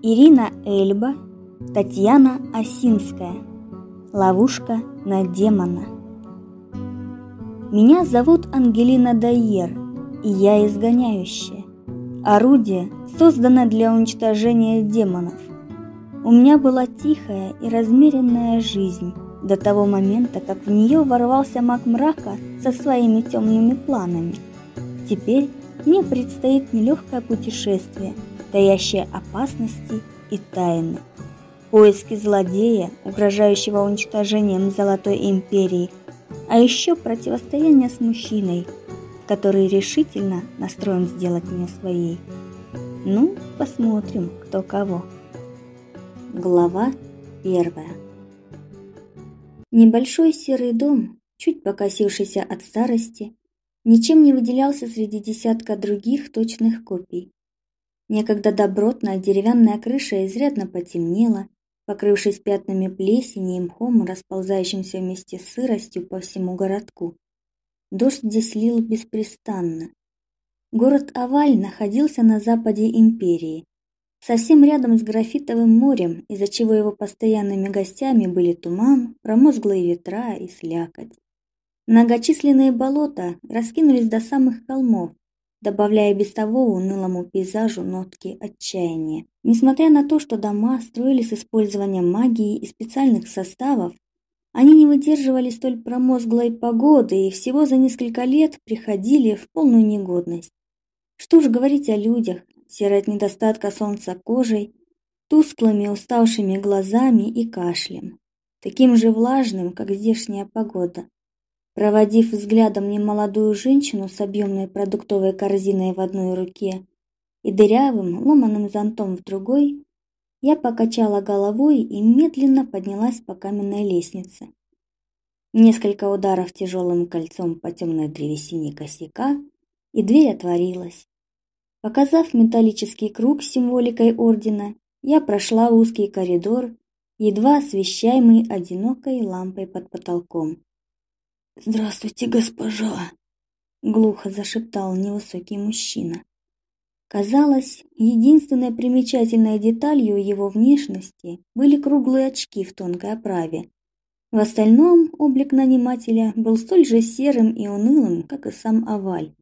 Ирина Эльба, Татьяна Осинская. Ловушка на демона. Меня зовут Ангелина Дайер, и я изгоняющая. Орудие, созданное для уничтожения демонов. У меня была тихая и размеренная жизнь до того момента, как в нее ворвался маг мрака со своими темными планами. Теперь мне предстоит нелегкое путешествие, таящее опасности и тайны. Поиски злодея, угрожающего уничтожением Золотой Империи, а еще противостояние с мужчиной, который решительно настроен сделать меня своей. Ну, посмотрим, кто кого. Глава первая. Небольшой серый дом, чуть покосившийся от старости, ничем не выделялся среди десятка других точных копий. Некогда добротная деревянная крыша изрядно потемнела, покрывшись пятнами плесени и мхом, расползающимся вместе с сыростью по всему городку. Дождь здесь лил беспрестанно. Город Аваль находился на западе империи, совсем рядом с графитовым морем, из-за чего его постоянными гостями были туман, промозглые ветра и слякоть. Многочисленные болота раскинулись до самых холмов, добавляя без того унылому пейзажу нотки отчаяния. Несмотря на то, что дома строились с использованием магии и специальных составов, они не выдерживали столь промозглой погоды и всего за несколько лет приходили в полную негодность. Что ж говорить о людях, серой от недостатка солнца кожей, тусклыми уставшими глазами и кашлем, таким же влажным, как здешняя погода. Проводив взглядом немолодую женщину с объемной продуктовой корзиной в одной руке и дырявым ломаным зонтом в другой, я покачала головой и медленно поднялась по каменной лестнице. Несколько ударов тяжелым кольцом по темной древесине косяка, и дверь отворилась. Показав металлический круг с символикой ордена, я прошла узкий коридор, едва освещаемый одинокой лампой под потолком. «Здравствуйте, госпожа!» — глухо зашептал невысокий мужчина. Казалось, единственной примечательной деталью его внешности были круглые очки в тонкой оправе. В остальном облик нанимателя был столь же серым и унылым, как и сам оваль.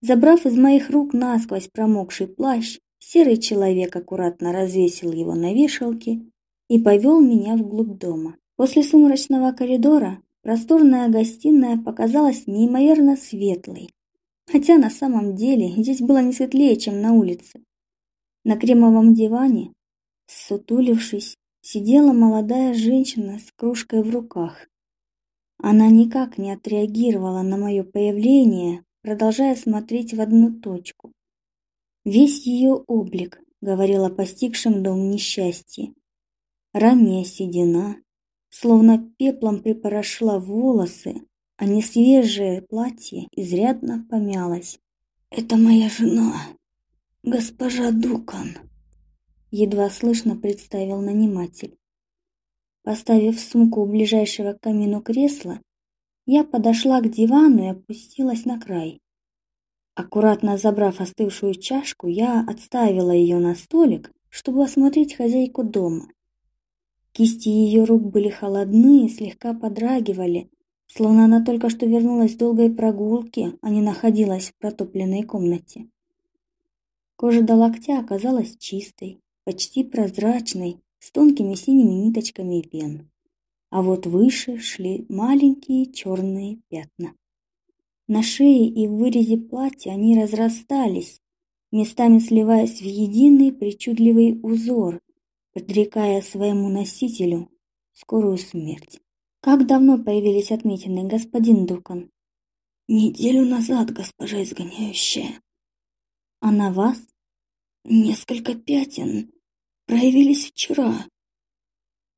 Забрав из моих рук насквозь промокший плащ, серый человек аккуратно развесил его на вешалке и повел меня вглубь дома. После сумрачного коридора Просторная гостиная показалась неимоверно светлой, хотя на самом деле здесь было не светлее, чем на улице. На кремовом диване, сутулившись, сидела молодая женщина с кружкой в руках. Она никак не отреагировала на мое появление, продолжая смотреть в одну точку. Весь ее облик говорил о постигшем дом несчастье. Ранняя седина, словно пеплом припорошила волосы, а не свежее платье изрядно помялось. «Это моя жена, госпожа Дукан», — едва слышно представил наниматель. Поставив сумку у ближайшего к камину кресла, я подошла к дивану и опустилась на край. Аккуратно забрав остывшую чашку, я отставила ее на столик, чтобы осмотреть хозяйку дома. Кисти ее рук были холодны и слегка подрагивали, словно она только что вернулась с долгой прогулки, а не находилась в протопленной комнате. Кожа до локтя оказалась чистой, почти прозрачной, с тонкими синими ниточками вен. А вот выше шли маленькие черные пятна. На шее и в вырезе платья они разрастались, местами сливаясь в единый причудливый узор, предрекая своему носителю скорую смерть. Как давно появились отметины, господин Дукан? Неделю назад, госпожа изгоняющая. А на вас? Несколько пятен проявились вчера.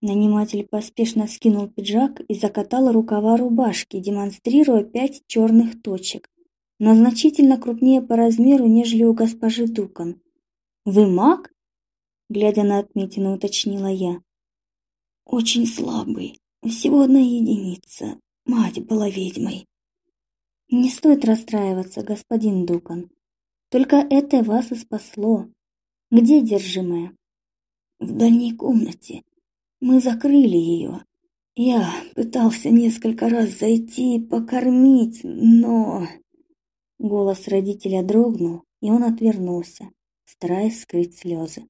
Наниматель поспешно скинул пиджак и закатал рукава рубашки, демонстрируя пять черных точек, но значительно крупнее по размеру, нежели у госпожи Дукан. «Вы маг?» Глядя на отметину, уточнила я. Очень слабый, всего одна единица. Мать была ведьмой. Не стоит расстраиваться, господин Дукан. Только это вас и спасло. Где держимая? в дальней комнате. Мы закрыли ее. Я пытался несколько раз зайти и покормить, но... Голос родителя дрогнул, и он отвернулся, стараясь скрыть слезы.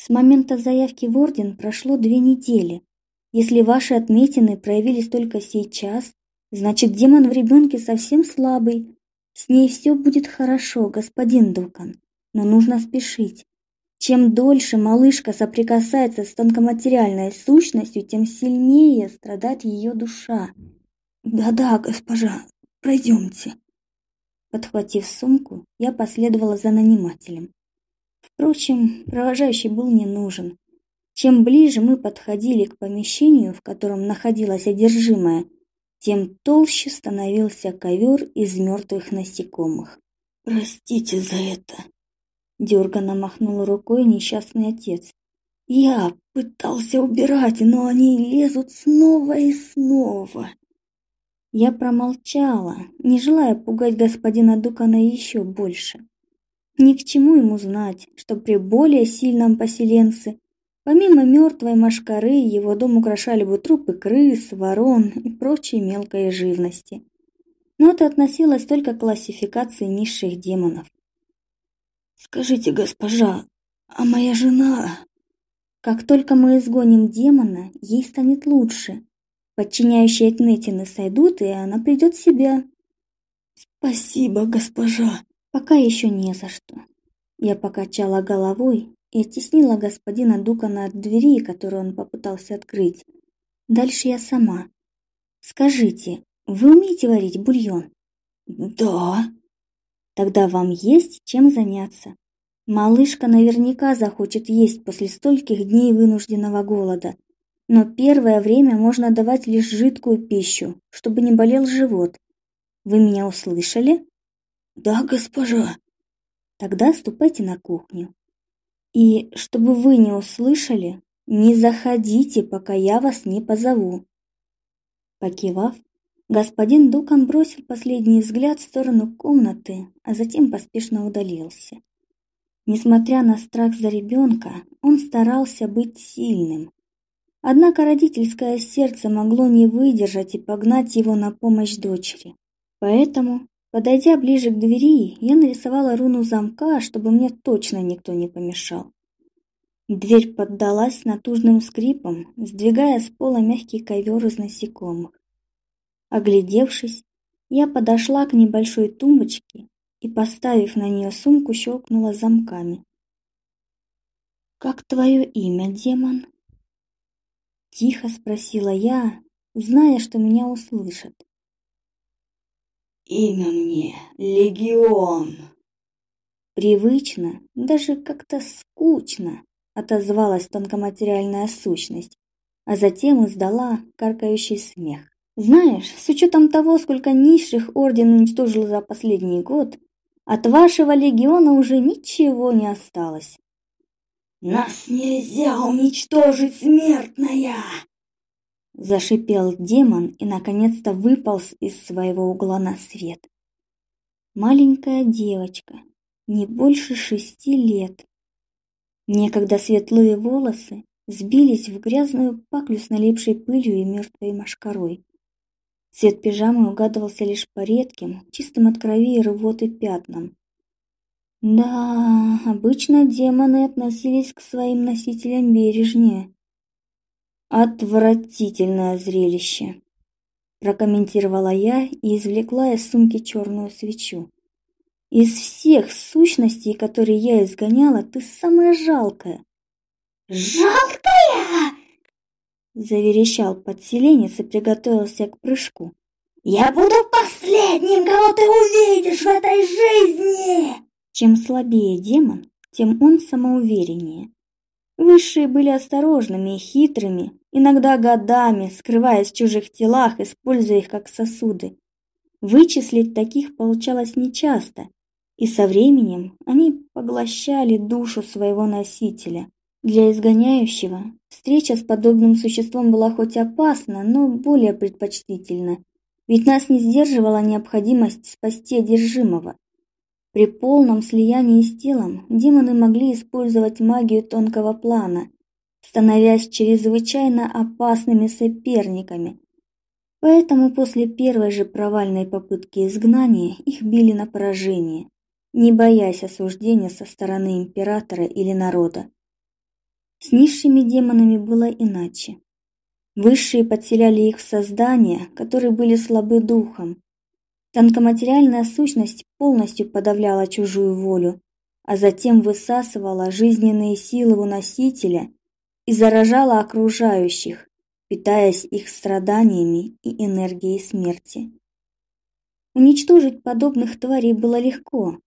С момента заявки в орден прошло две недели. Если ваши отметины проявились только сейчас, значит, демон в ребенке совсем слабый. С ней все будет хорошо, господин Дукан, но нужно спешить. Чем дольше малышка соприкасается с тонкоматериальной сущностью, тем сильнее страдает ее душа. Да-да, госпожа, пройдемте. Подхватив сумку, я последовала за нанимателем. Впрочем, провожающий был не нужен. Чем ближе мы подходили к помещению, в котором находилась одержимая, тем толще становился ковер из мертвых насекомых. «Простите за это!» Дерганно махнул рукой несчастный отец. «Я пытался убирать, но они лезут снова и снова!» Я промолчала, не желая пугать господина Дукана еще больше. Ни к чему ему знать, что при более сильном поселенце, помимо мертвой машкары, его дом украшали бы трупы крыс, ворон и прочей мелкой живности. Но это относилось только к классификации низших демонов. «Скажите, госпожа, а моя жена...» «Как только мы изгоним демона, ей станет лучше. Подчиняющие отметины сойдут, и она придет в себя». «Спасибо, госпожа!» Пока еще не за что. Я покачала головой и оттеснила господина Дукана от двери, которую он попытался открыть. Дальше я сама. Скажите, вы умеете варить бульон? Да. Тогда вам есть чем заняться. Малышка наверняка захочет есть после стольких дней вынужденного голода. Но первое время можно давать лишь жидкую пищу, чтобы не болел живот. Вы меня услышали? Да, госпожа. Тогда ступайте на кухню. И чтобы вы не услышали, не заходите, пока я вас не позову. Покивав, господин Дукан бросил последний взгляд в сторону комнаты, а затем поспешно удалился. Несмотря на страх за ребенка, он старался быть сильным. Однако родительское сердце могло не выдержать и погнать его на помощь дочери. Поэтому Подойдя ближе к двери, я нарисовала руну замка, чтобы мне точно никто не помешал. Дверь поддалась натужным скрипом, сдвигая с пола мягкий ковер из насекомых. Оглядевшись, я подошла к небольшой тумбочке и, поставив на нее сумку, щелкнула замками. «Как твое имя, демон?» Тихо спросила я, зная, что меня услышат. Имя мне Легион. Привычно, даже как-то скучно отозвалась тонкоматериальная сущность, а затем издала каркающий смех. Знаешь, с учетом того, сколько низших орден уничтожил за последний год, от вашего легиона уже ничего не осталось. Нас нельзя уничтожить, смертная! Зашипел демон и наконец-то выполз из своего угла на свет. Маленькая девочка, не больше шести лет. Некогда светлые волосы сбились в грязную паклю с налипшей пылью и мертвой мошкарой. Цвет пижамы угадывался лишь по редким, чистым от крови и рвоты пятнам. Да, обычно демоны относились к своим носителям бережнее. Отвратительное зрелище, прокомментировала я и извлекла из сумки черную свечу. Из всех сущностей, которые я изгоняла, ты самая жалкая. Жалкая! заверещал подселенец и приготовился к прыжку. Я буду последним, кого ты увидишь в этой жизни. Чем слабее демон, тем он самоувереннее. Высшие были осторожными и хитрыми, иногда годами, скрываясь в чужих телах, используя их как сосуды. Вычислить таких получалось нечасто, и со временем они поглощали душу своего носителя. Для изгоняющего встреча с подобным существом была хоть опасна, но более предпочтительна, ведь нас не сдерживала необходимость спасти одержимого. При полном слиянии с телом демоны могли использовать магию тонкого плана, становясь чрезвычайно опасными соперниками. Поэтому после первой же провальной попытки изгнания их били на поражение, не боясь осуждения со стороны императора или народа. С низшими демонами было иначе. Высшие подселяли их в создания, которые были слабы духом. Тонкоматериальная сущность полностью подавляла чужую волю, а затем высасывала жизненные силы у носителя и заражала окружающих, питаясь их страданиями и энергией смерти. Уничтожить подобных тварей было легко,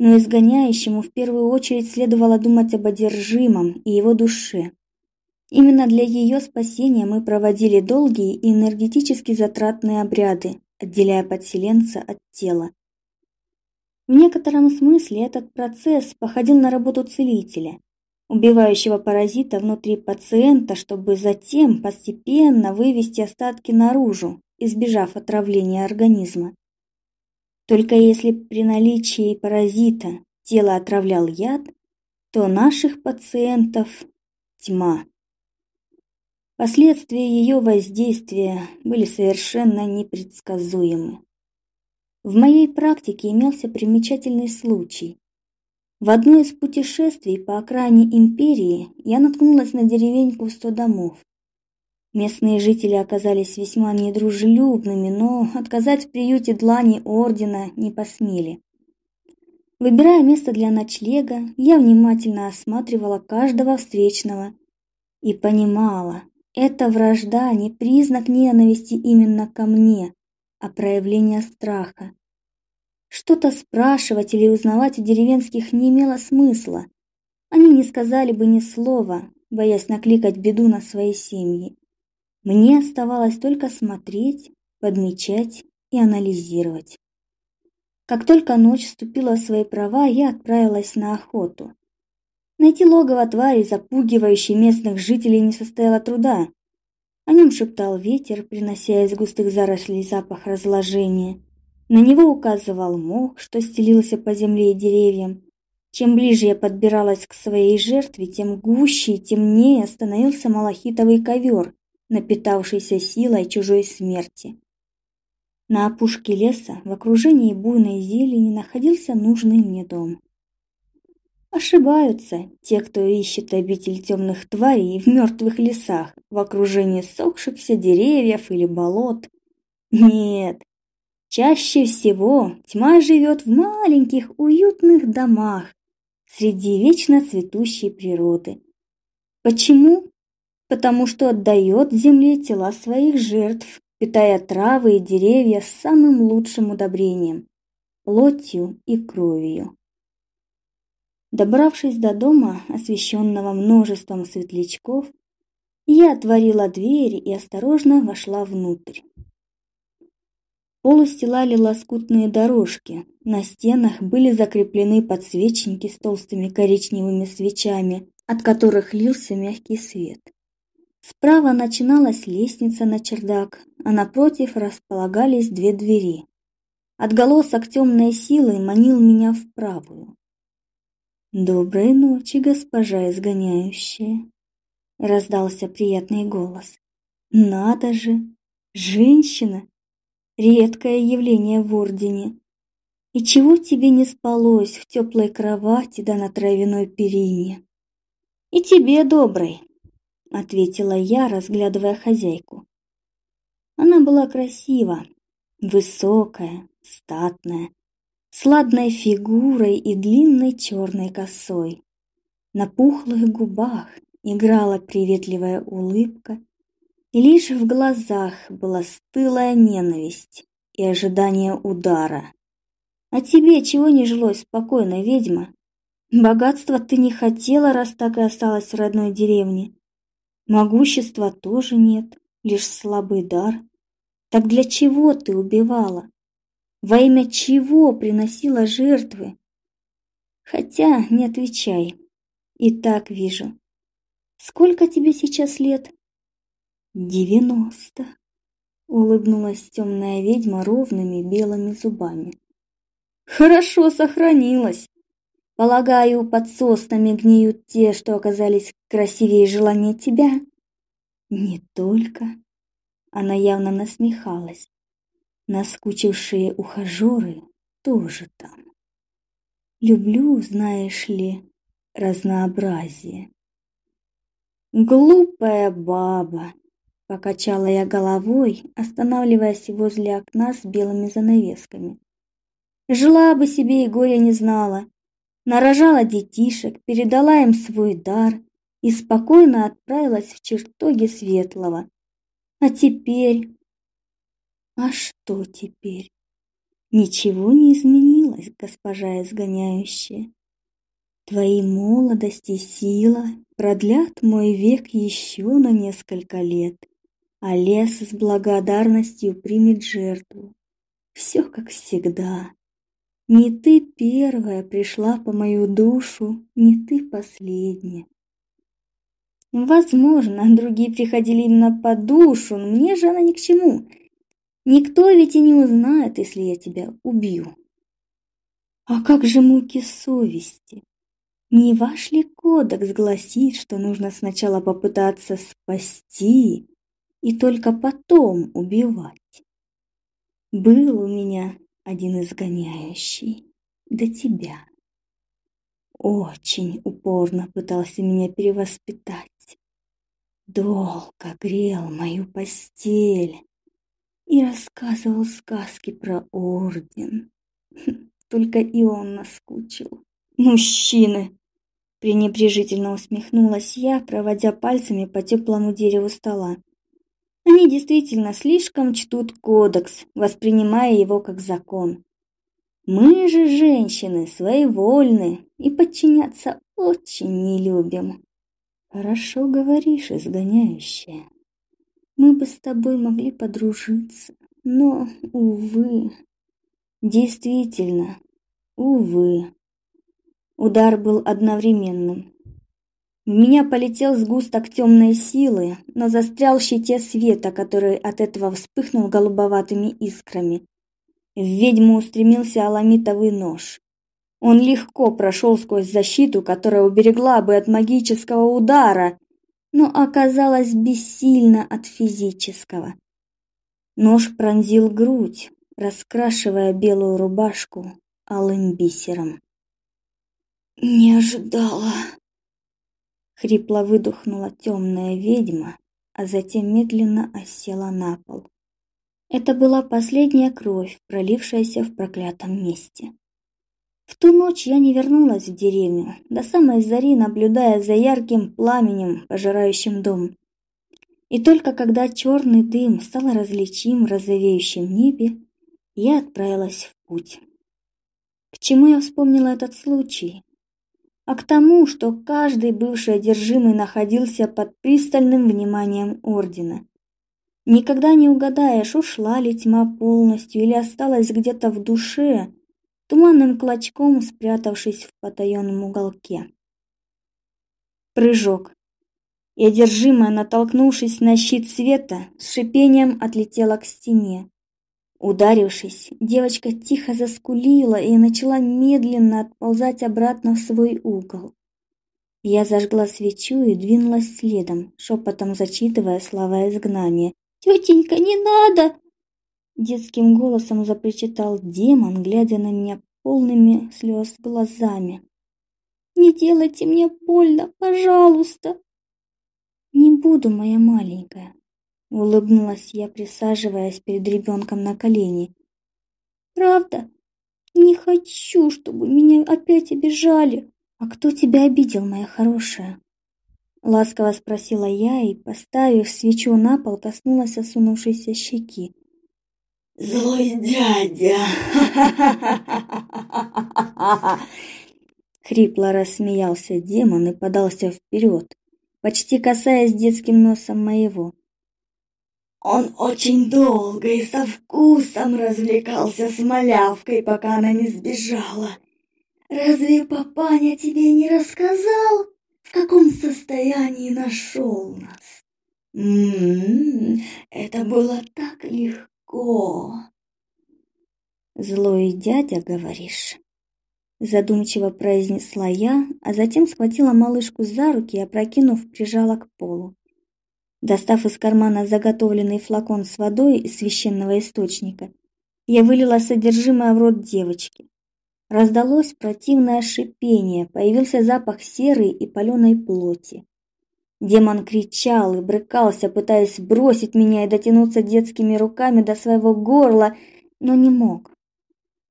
но изгоняющему в первую очередь следовало думать об одержимом и его душе. Именно для ее спасения мы проводили долгие и энергетически затратные обряды, отделяя подселенца от тела. В некотором смысле этот процесс походил на работу целителя, убивающего паразита внутри пациента, чтобы затем постепенно вывести остатки наружу, избежав отравления организма. Только если при наличии паразита тело отравлял яд, то наших пациентов тьма. Последствия ее воздействия были совершенно непредсказуемы. В моей практике имелся примечательный случай. В одно из путешествий по окраине империи я наткнулась на деревеньку в сто домов. Местные жители оказались весьма недружелюбными, но отказать в приюте длани ордена не посмели. Выбирая место для ночлега, я внимательно осматривала каждого встречного и понимала, эта вражда не признак ненависти именно ко мне, а проявление страха. Что-то спрашивать или узнавать у деревенских не имело смысла. Они не сказали бы ни слова, боясь накликать беду на свои семьи. Мне оставалось только смотреть, подмечать и анализировать. Как только ночь вступила в свои права, я отправилась на охоту. Найти логово твари, запугивающей местных жителей, не составило труда. О нем шептал ветер, принося из густых зарослей запах разложения. На него указывал мох, что стелился по земле и деревьям. Чем ближе я подбиралась к своей жертве, тем гуще и темнее становился малахитовый ковер, напитавшийся силой чужой смерти. На опушке леса, в окружении буйной зелени, находился нужный мне дом. Ошибаются те, кто ищет обитель темных тварей в мертвых лесах, в окружении сохшихся деревьев или болот. Нет, чаще всего тьма живет в маленьких уютных домах среди вечно цветущей природы. Почему? потому что отдает земле тела своих жертв, питая травы и деревья самым лучшим удобрением – плотью и кровью. Добравшись до дома, освещенного множеством светлячков, я отворила дверь и осторожно вошла внутрь. Пол устилали лоскутные дорожки, на стенах были закреплены подсвечники с толстыми коричневыми свечами, от которых лился мягкий свет. Справа начиналась лестница на чердак, а напротив располагались две двери. Отголосок темной силы манил меня в правую. «Доброй ночи, госпожа изгоняющая!» — раздался приятный голос. «Надо же! Женщина! Редкое явление в Ордене! И чего тебе не спалось в теплой кровати да на травяной перине?» «И тебе, добрый!» ответила я, разглядывая хозяйку. Она была красива, высокая, статная, с ладной фигурой и длинной черной косой. На пухлых губах играла приветливая улыбка, и лишь в глазах была стылая ненависть и ожидание удара. А тебе чего не жилось спокойно, ведьма? Богатства ты не хотела, раз так и осталась в родной деревне. Могущества тоже нет, лишь слабый дар. Так для чего ты убивала? Во имя чего приносила жертвы? Хотя не отвечай. И так вижу. Сколько тебе сейчас лет? Девяносто. Улыбнулась темная ведьма ровными белыми зубами. Хорошо сохранилась. Полагаю, под соснами гниют те, что оказались красивее желания тебя. Не только. Она явно насмехалась. Наскучившие ухажеры тоже там. Люблю, знаешь ли, разнообразие. Глупая баба, покачала я головой, останавливаясь возле окна с белыми занавесками. Жила бы себе и горя не знала. Нарожала детишек, передала им свой дар и спокойно отправилась в чертоги светлого. А теперь... А что теперь? Ничего не изменилось, госпожа изгоняющая. Твои молодость и сила продлят мой век еще на несколько лет, а лес с благодарностью примет жертву. Все как всегда. Не ты первая пришла по мою душу, не ты последняя. Возможно, другие приходили именно по душу, но мне же она ни к чему. Никто ведь и не узнает, если я тебя убью. А как же муки совести? Не ваш ли кодекс гласит, что нужно сначала попытаться спасти и только потом убивать? Был у меня один изгоняющий до тебя. Очень упорно пытался меня перевоспитать. Долго грел мою постель и рассказывал сказки про орден. Только и он наскучил. Мужчины! Пренебрежительно усмехнулась я, проводя пальцами по теплому дереву стола. Они действительно слишком чтут кодекс, воспринимая его как закон. Мы же, женщины, своевольны и подчиняться очень не любим. Хорошо говоришь, изгоняющая. Мы бы с тобой могли подружиться, но, увы, действительно, увы. Удар был одновременным. В меня полетел сгусток темной силы, но застрял в щите света, который от этого вспыхнул голубоватыми искрами. В ведьму устремился аламитовый нож. Он легко прошел сквозь защиту, которая уберегла бы от магического удара, но оказалась бессильна от физического. Нож пронзил грудь, раскрашивая белую рубашку алым бисером. «Не ожидала!» Хрипло выдохнула темная ведьма, а затем медленно осела на пол. Это была последняя кровь, пролившаяся в проклятом месте. В ту ночь я не вернулась в деревню, до самой зари наблюдая за ярким пламенем, пожирающим дом. И только когда черный дым стал различим в розовеющем небе, я отправилась в путь. К чему я вспомнила этот случай? А к тому, что каждый бывший одержимый находился под пристальным вниманием ордена. Никогда не угадаешь, ушла ли тьма полностью или осталась где-то в душе, туманным клочком спрятавшись в потаенном уголке. Прыжок. И одержимая, натолкнувшись на щит света, с шипением отлетела к стене. Ударившись, девочка тихо заскулила и начала медленно отползать обратно в свой угол. Я зажгла свечу и двинулась следом, шепотом зачитывая слова изгнания. «Тетенька, не надо!» Детским голосом запричитал демон, глядя на меня полными слез глазами. «Не делайте мне больно, пожалуйста!» «Не буду, моя маленькая, Улыбнулась я, присаживаясь перед ребенком на колени. Правда? Не хочу, чтобы меня опять обижали. А кто тебя обидел, моя хорошая? Ласково спросила я и, поставив свечу на пол, коснулась осунувшейся щеки. «Злой дядя!» Хрипло рассмеялся демон и подался вперед, почти касаясь детским носом моего. Он очень долго и со вкусом развлекался с малявкой, пока она не сбежала. Разве папаня тебе не рассказал, в каком состоянии нашел нас? М-м, это было так легко. Злой дядя, говоришь? Задумчиво произнесла я, а затем схватила малышку за руки и, опрокинув, прижала к полу. Достав из кармана заготовленный флакон с водой из священного источника, я вылила содержимое в рот девочки. Раздалось противное шипение, появился запах серы и паленой плоти. Демон кричал и брыкался, пытаясь бросить меня и дотянуться детскими руками до своего горла, но не мог.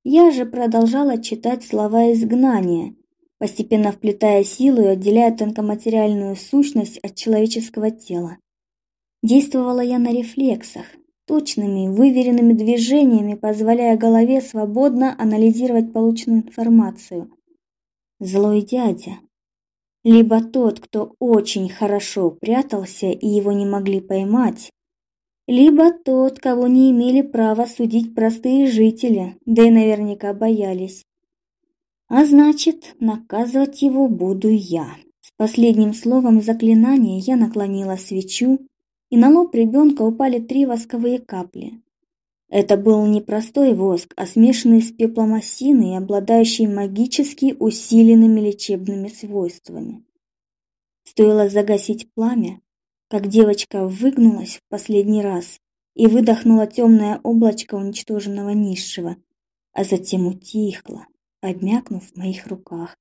Я же продолжала читать слова изгнания, постепенно вплетая силу и отделяя тонкоматериальную сущность от человеческого тела. Действовала я на рефлексах, точными, выверенными движениями, позволяя голове свободно анализировать полученную информацию. Злой дядя. Либо тот, кто очень хорошо прятался и его не могли поймать, либо тот, кого не имели права судить простые жители, да и наверняка боялись. А значит, наказывать его буду я. С последним словом заклинания я наклонила свечу, и на лоб ребенка упали три восковые капли. Это был не простой воск, а смешанный с пеплом осины и обладающий магически усиленными лечебными свойствами. Стоило загасить пламя, как девочка выгнулась в последний раз и выдохнула темное облачко уничтоженного низшего, а затем утихла, обмякнув в моих руках.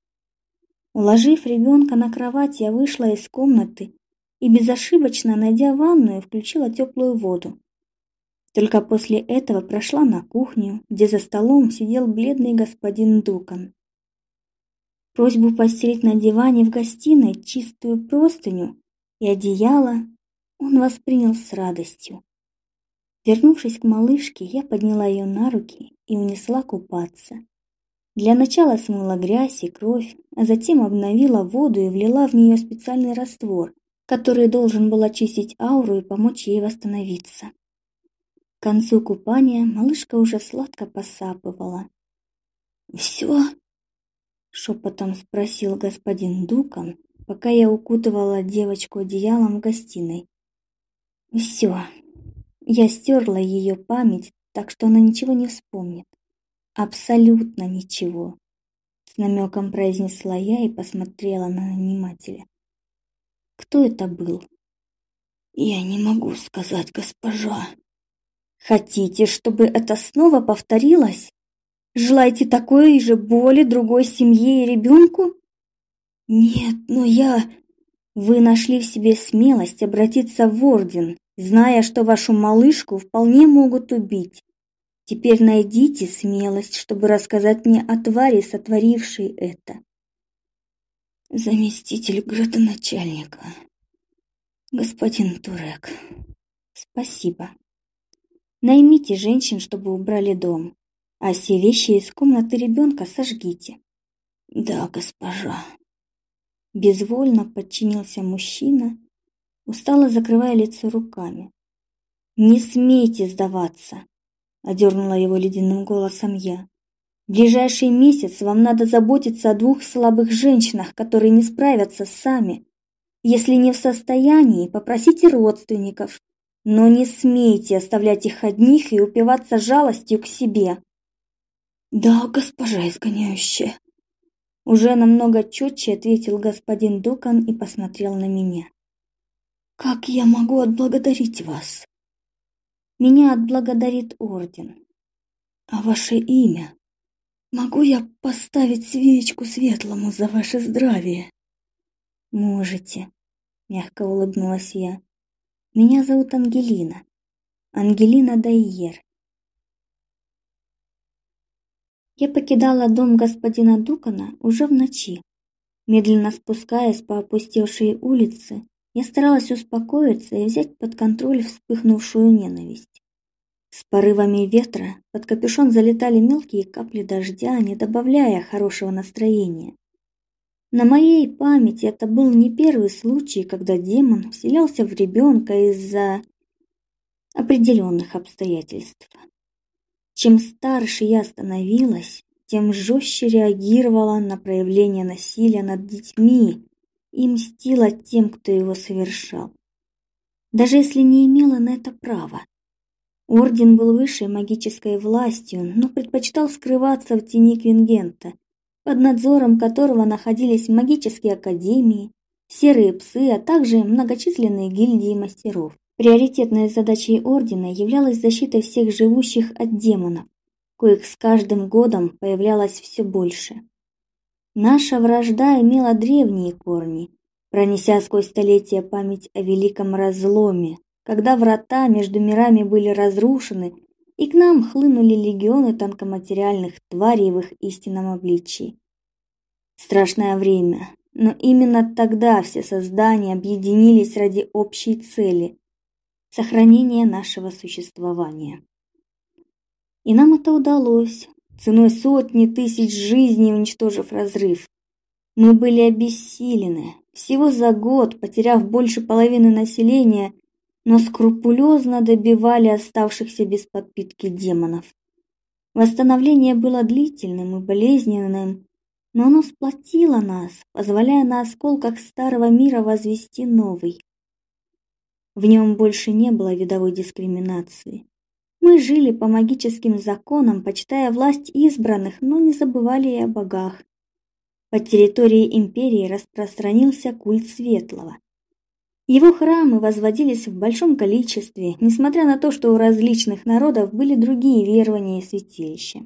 Уложив ребенка на кровать, я вышла из комнаты и безошибочно, найдя ванную, включила теплую воду. Только после этого прошла на кухню, где за столом сидел бледный господин Дукан. Просьбу постелить на диване в гостиной чистую простыню и одеяло он воспринял с радостью. Вернувшись к малышке, я подняла ее на руки и унесла купаться. Для начала смыла грязь и кровь, а затем обновила воду и влила в нее специальный раствор, который должен был очистить ауру и помочь ей восстановиться. К концу купания малышка уже сладко посапывала. «Все?» — шепотом спросил господин Дукан, пока я укутывала девочку одеялом в гостиной. Все. Я стерла ее память, так что она ничего не вспомнит. Абсолютно ничего. С намеком произнесла я и посмотрела на нанимателя. Кто это был? Я не могу сказать, госпожа. Хотите, чтобы это снова повторилось? Желаете такой же боли другой семье и ребенку? Нет, но я... Вы нашли в себе смелость обратиться в орден, зная, что вашу малышку вполне могут убить. Теперь найдите смелость, чтобы рассказать мне о твари, сотворившей это. Заместитель градоначальника. Господин Турек. Спасибо. Наймите женщин, чтобы убрали дом, а все вещи из комнаты ребенка сожгите. Да, госпожа. Безвольно подчинился мужчина, устало закрывая лицо руками. «Не смейте сдаваться!» — одернула его ледяным голосом я. «В ближайший месяц вам надо заботиться о двух слабых женщинах, которые не справятся сами. Если не в состоянии, попросите родственников, но не смейте оставлять их одних и упиваться жалостью к себе». «Да, госпожа изгоняющая», уже намного четче ответил господин Дукан и посмотрел на меня. Как я могу отблагодарить вас? Меня отблагодарит орден. А ваше имя? Могу я поставить свечку светлому за ваше здравие? Можете, мягко улыбнулась я. Меня зовут Ангелина. Ангелина Дайер. Я покидала дом господина Дукана уже в ночи. Медленно спускаясь по опустевшей улице, я старалась успокоиться и взять под контроль вспыхнувшую ненависть. С порывами ветра под капюшон залетали мелкие капли дождя, не добавляя хорошего настроения. На моей памяти это был не первый случай, когда демон вселялся в ребенка из-за определенных обстоятельств. Чем старше я становилась, тем жестче реагировала на проявление насилия над детьми и мстила тем, кто его совершал. Даже если не имела на это права. Орден был высшей магической властью, но предпочитал скрываться в тени Квингента, под надзором которого находились магические академии, серые псы, а также многочисленные гильдии мастеров. Приоритетной задачей ордена являлась защита всех живущих от демонов, коих с каждым годом появлялось все больше. Наша вражда имела древние корни, пронеся сквозь столетия память о великом разломе, когда врата между мирами были разрушены, и к нам хлынули легионы тонкоматериальных тварей в их истинном обличии. Страшное время, но именно тогда все создания объединились ради общей цели сохранения нашего существования. И нам это удалось, ценой сотни тысяч жизней уничтожив разрыв. Мы были обессилены, всего за год потеряв больше половины населения, но скрупулезно добивали оставшихся без подпитки демонов. Восстановление было длительным и болезненным, но оно сплотило нас, позволяя на осколках старого мира возвести новый. В нем больше не было видовой дискриминации. Мы жили по магическим законам, почитая власть избранных, но не забывали и о богах. По территории империи распространился культ Светлого. Его храмы возводились в большом количестве, несмотря на то, что у различных народов были другие верования и святилища.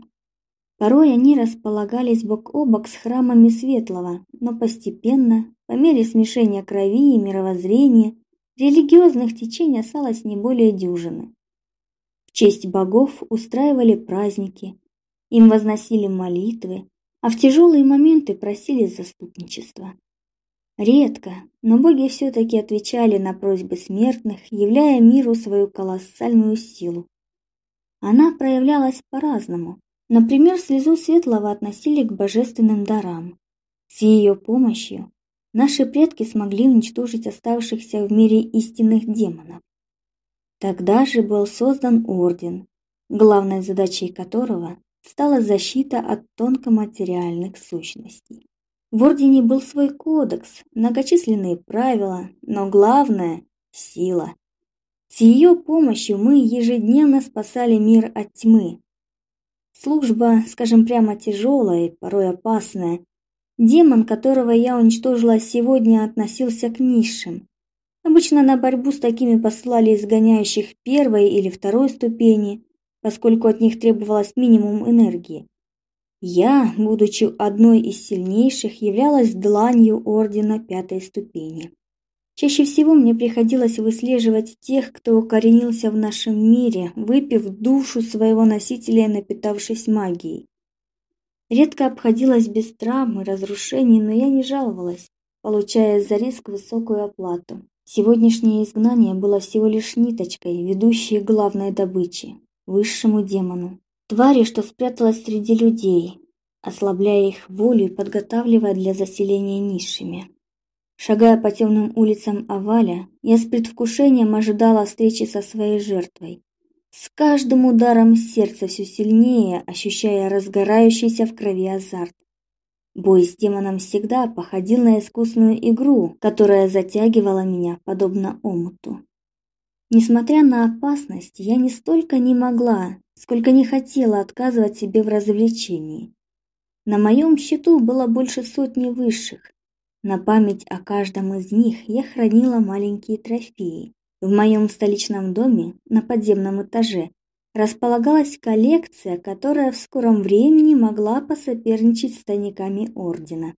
Порой они располагались бок о бок с храмами Светлого, но постепенно, по мере смешения крови и мировоззрения, религиозных течений осталось не более дюжины. В честь богов устраивали праздники, им возносили молитвы, а в тяжелые моменты просили заступничества. Редко, но боги все-таки отвечали на просьбы смертных, являя миру свою колоссальную силу. Она проявлялась по-разному. Например, слезу светлого относили к божественным дарам. С ее помощью наши предки смогли уничтожить оставшихся в мире истинных демонов. Тогда же был создан орден, главной задачей которого стала защита от тонкоматериальных сущностей. В ордене был свой кодекс, многочисленные правила, но главное сила. С ее помощью мы ежедневно спасали мир от тьмы. Служба, скажем прямо, тяжелая и порой опасная. Демон, которого я уничтожила сегодня, относился к низшим. Обычно на борьбу с такими послали изгоняющих первой или второй ступени, поскольку от них требовалось минимум энергии. Я, будучи одной из сильнейших, являлась дланью ордена пятой ступени. Чаще всего мне приходилось выслеживать тех, кто укоренился в нашем мире, выпив душу своего носителя и напитавшись магией. Редко обходилось без травм и разрушений, но я не жаловалась, получая за риск высокую оплату. Сегодняшнее изгнание было всего лишь ниточкой, ведущей к главной добыче высшему демону, твари, что спряталась среди людей, ослабляя их волю и подготавливая для заселения низшими. Шагая по темным улицам Аваля, я с предвкушением ожидала встречи со своей жертвой. С каждым ударом сердца все сильнее, ощущая разгорающийся в крови азарт. Бой с демоном всегда походил на искусную игру, которая затягивала меня подобно омуту. Несмотря на опасность, я не столько не могла, сколько не хотела отказывать себе в развлечении. На моем счету было больше сотни высших. На память о каждом из них я хранила маленькие трофеи. В моем столичном доме на подземном этаже располагалась коллекция, которая в скором времени могла посоперничать с тайниками ордена.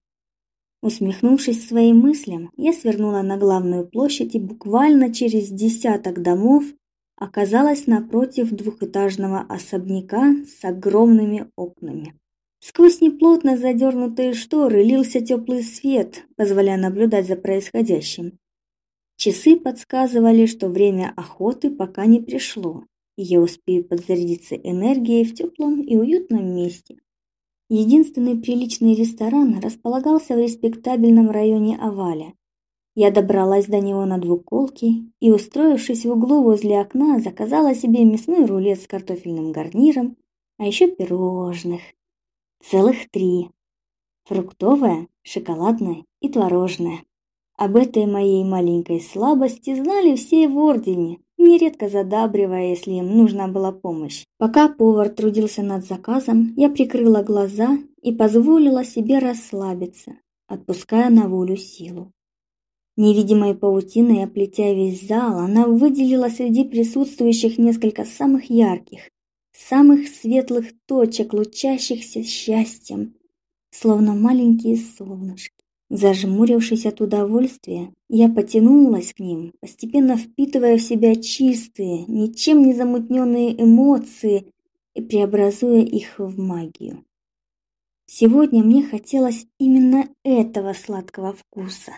Усмехнувшись своим мыслям, я свернула на главную площадь и буквально через десяток домов оказалась напротив двухэтажного особняка с огромными окнами. Сквозь неплотно задернутые шторы лился теплый свет, позволяя наблюдать за происходящим. Часы подсказывали, что время охоты пока не пришло, и я успею подзарядиться энергией в теплом и уютном месте. Единственный приличный ресторан располагался в респектабельном районе Аваля. Я добралась до него на двуколке и, устроившись в углу возле окна, заказала себе мясной рулет с картофельным гарниром, а еще пирожных. Целых три. Фруктовое, шоколадное и творожное. Об этой моей маленькой слабости знали все в ордене, нередко задабривая, если им нужна была помощь. Пока повар трудился над заказом, я прикрыла глаза и позволила себе расслабиться, отпуская на волю силу. Невидимой паутиной оплетя весь зал, она выделила среди присутствующих несколько самых ярких, самых светлых точек, лучащихся счастьем, словно маленькие солнышки. Зажмурившись от удовольствия, я потянулась к ним, постепенно впитывая в себя чистые, ничем не замутненные эмоции и преобразуя их в магию. Сегодня мне хотелось именно этого сладкого вкуса.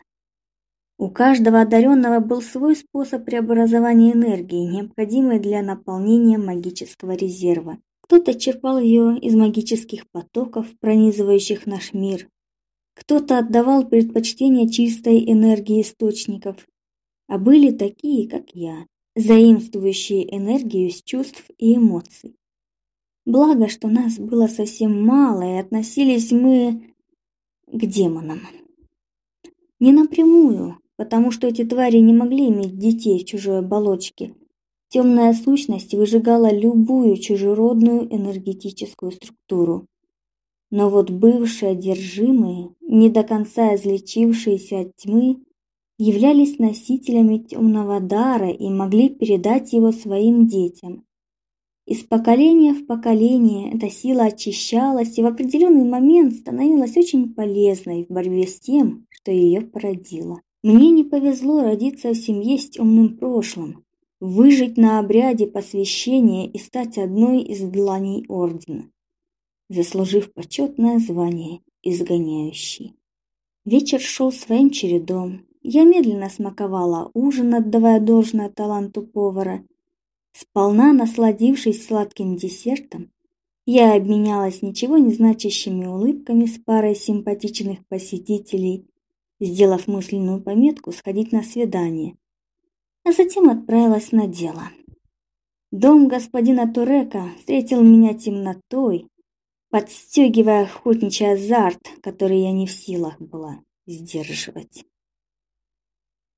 У каждого одаренного был свой способ преобразования энергии, необходимой для наполнения магического резерва. Кто-то черпал ее из магических потоков, пронизывающих наш мир. Кто-то отдавал предпочтение чистой энергии источников. А были такие, как я, заимствующие энергию с чувств и эмоций. Благо, что нас было совсем мало, и относились мы к демонам. Не напрямую, потому что эти твари не могли иметь детей в чужой оболочке. Темная сущность выжигала любую чужеродную энергетическую структуру. Но вот бывшие одержимые, не до конца излечившиеся от тьмы, являлись носителями темного дара и могли передать его своим детям. Из поколения в поколение эта сила очищалась и в определенный момент становилась очень полезной в борьбе с тем, что ее породило. Мне не повезло родиться в семье с темным прошлым, выжить на обряде посвящения и стать одной из дланей ордена, заслужив почетное звание изгоняющий. Вечер шел своим чередом. Я медленно смаковала ужин, отдавая должное таланту повара. Сполна насладившись сладким десертом, я обменялась ничего не значащими улыбками с парой симпатичных посетителей сделав мысленную пометку сходить на свидание, а затем отправилась на дело. Дом господина Турека встретил меня темнотой, подстегивая охотничий азарт, который я не в силах была сдерживать.